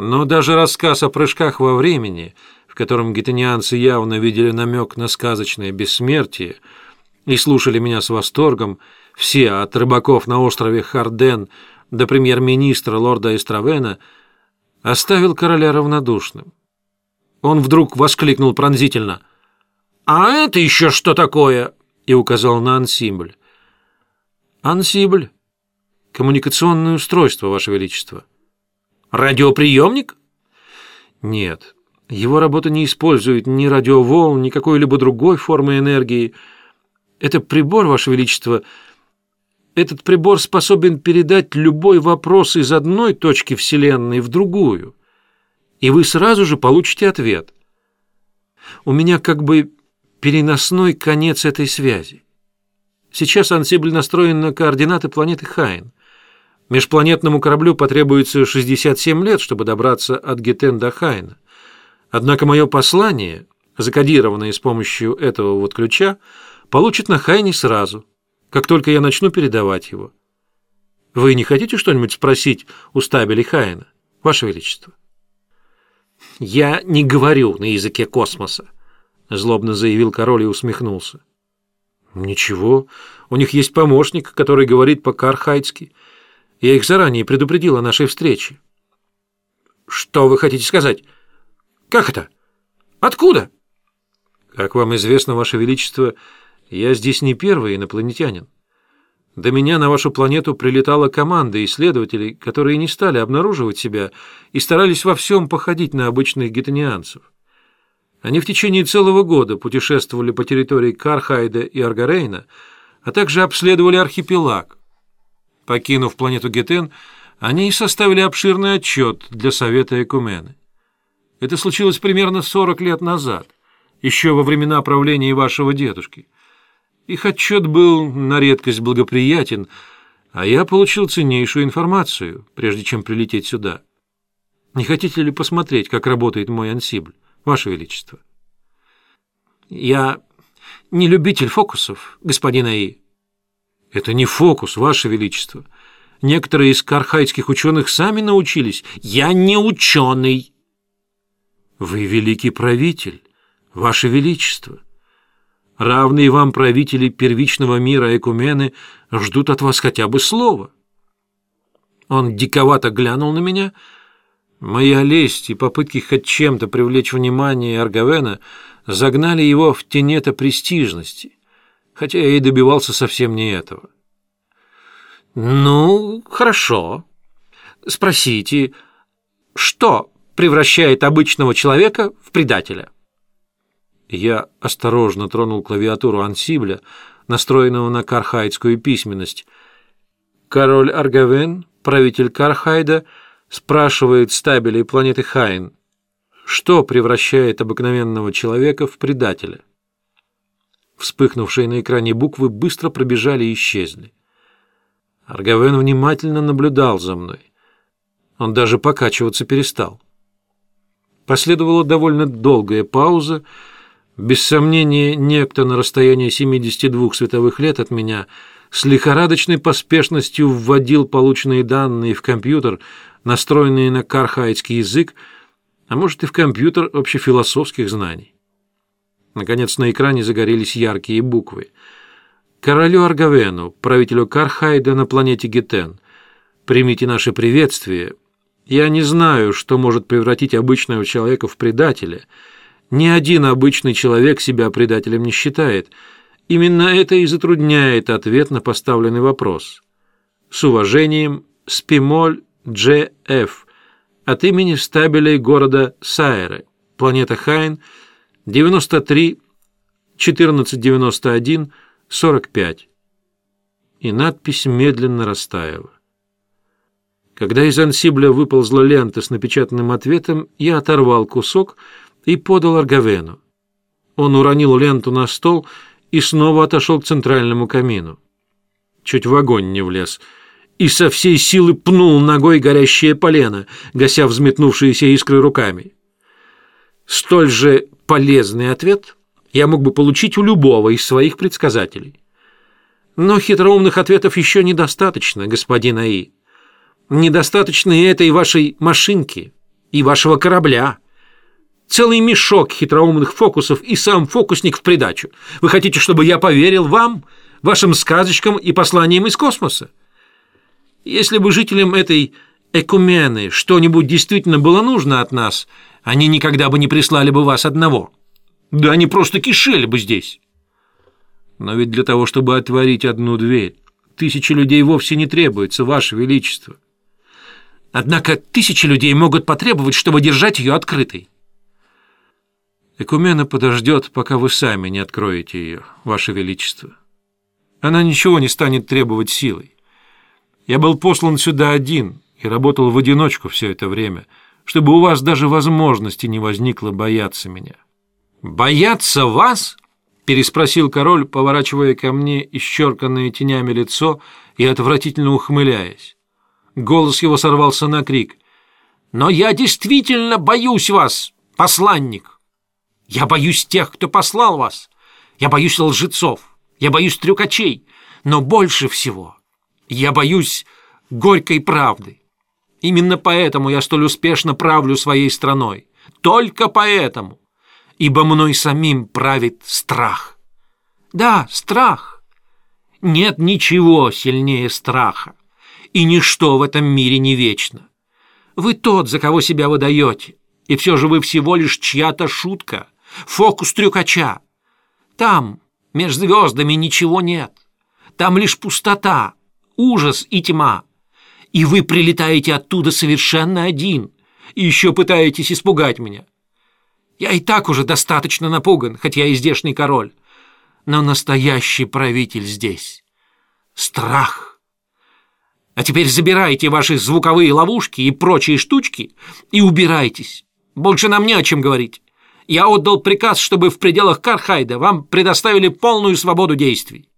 Но даже рассказ о прыжках во времени, в котором гетанианцы явно видели намек на сказочное бессмертие и слушали меня с восторгом, все, от рыбаков на острове Харден до премьер-министра лорда Эстравена, оставил короля равнодушным. Он вдруг воскликнул пронзительно. «А это еще что такое?» и указал на ансибль. «Ансибль. Коммуникационное устройство, Ваше Величество». «Радиоприемник?» «Нет. Его работа не использует ни радиоволн, ни какой-либо другой формы энергии. Это прибор, Ваше Величество. Этот прибор способен передать любой вопрос из одной точки Вселенной в другую, и вы сразу же получите ответ. У меня как бы переносной конец этой связи. Сейчас ансибль настроен на координаты планеты Хайн. Межпланетному кораблю потребуется 67 лет, чтобы добраться от Гетен до Хайна. Однако мое послание, закодированное с помощью этого вот ключа, получит на Хайне сразу, как только я начну передавать его. Вы не хотите что-нибудь спросить у стабели Хайна, Ваше Величество? Я не говорю на языке космоса. — злобно заявил король и усмехнулся. «Ничего, у них есть помощник, который говорит по-кархайски. Я их заранее предупредил о нашей встрече». «Что вы хотите сказать? Как это? Откуда?» «Как вам известно, Ваше Величество, я здесь не первый инопланетянин. До меня на вашу планету прилетала команда исследователей, которые не стали обнаруживать себя и старались во всем походить на обычных гетанианцев. Они в течение целого года путешествовали по территории Кархайда и Аргарейна, а также обследовали архипелаг. Покинув планету Гетен, они составили обширный отчет для Совета Экумены. Это случилось примерно 40 лет назад, еще во времена правления вашего дедушки. Их отчет был на редкость благоприятен, а я получил ценнейшую информацию, прежде чем прилететь сюда. Не хотите ли посмотреть, как работает мой ансибль? Ваше Величество. Я не любитель фокусов, господин Аи. Это не фокус, Ваше Величество. Некоторые из кархайских ученых сами научились. Я не ученый. Вы великий правитель, Ваше Величество. Равные вам правители первичного мира Экумены ждут от вас хотя бы слова. Он диковато глянул на меня — Моя лесть и попытки хоть чем-то привлечь внимание Аргавена загнали его в тенета престижности, хотя я и добивался совсем не этого. «Ну, хорошо. Спросите, что превращает обычного человека в предателя?» Я осторожно тронул клавиатуру ансибля, настроенного на кархайдскую письменность. Король Аргавен, правитель Кархайда — спрашивает стабилей планеты Хайн, что превращает обыкновенного человека в предателя. Вспыхнувшие на экране буквы быстро пробежали и исчезли. Аргавен внимательно наблюдал за мной. Он даже покачиваться перестал. Последовала довольно долгая пауза. Без сомнения, некто на расстоянии 72 световых лет от меня с лихорадочной поспешностью вводил полученные данные в компьютер, настроенные на кархаитский язык, а может и в компьютер общефилософских знаний. Наконец на экране загорелись яркие буквы. «Королю Аргавену, правителю Кархайда на планете Гетен, примите наше приветствие. Я не знаю, что может превратить обычного человека в предателя. Ни один обычный человек себя предателем не считает. Именно это и затрудняет ответ на поставленный вопрос. С уважением, Спимоль Дж.Ф. от имени стабелей города Сайры, планета Хайн, 93 1491 45. И надпись медленно растаяла. Когда из ансибля выползла лента с напечатанным ответом, я оторвал кусок и подал Аргавену. Он уронил ленту на стол и снова отошел к центральному камину. Чуть в огонь не влез — и со всей силы пнул ногой горящее полено, гася взметнувшиеся искры руками. Столь же полезный ответ я мог бы получить у любого из своих предсказателей. Но хитроумных ответов еще недостаточно, господин Аи. Недостаточно и этой вашей машинки, и вашего корабля. Целый мешок хитроумных фокусов и сам фокусник в придачу. Вы хотите, чтобы я поверил вам, вашим сказочкам и посланиям из космоса? Если бы жителям этой Экумены что-нибудь действительно было нужно от нас, они никогда бы не прислали бы вас одного. Да они просто кишели бы здесь. Но ведь для того, чтобы отворить одну дверь, тысячи людей вовсе не требуется, Ваше Величество. Однако тысячи людей могут потребовать, чтобы держать ее открытой. Экумена подождет, пока вы сами не откроете ее, Ваше Величество. Она ничего не станет требовать силой. Я был послан сюда один и работал в одиночку все это время, чтобы у вас даже возможности не возникло бояться меня. «Бояться вас?» — переспросил король, поворачивая ко мне исчерканное тенями лицо и отвратительно ухмыляясь. Голос его сорвался на крик. «Но я действительно боюсь вас, посланник! Я боюсь тех, кто послал вас! Я боюсь лжецов! Я боюсь трюкачей! Но больше всего я боюсь горькой правды. Именно поэтому я столь успешно правлю своей страной. Только поэтому. Ибо мной самим правит страх. Да, страх. Нет ничего сильнее страха. И ничто в этом мире не вечно. Вы тот, за кого себя выдаете. И все же вы всего лишь чья-то шутка. Фокус трюкача. Там, между звездами, ничего нет. Там лишь пустота, ужас и тьма. И вы прилетаете оттуда совершенно один, и еще пытаетесь испугать меня. Я и так уже достаточно напуган, хоть я и здешний король. Но настоящий правитель здесь — страх. А теперь забирайте ваши звуковые ловушки и прочие штучки и убирайтесь. Больше нам не о чем говорить. Я отдал приказ, чтобы в пределах Кархайда вам предоставили полную свободу действий.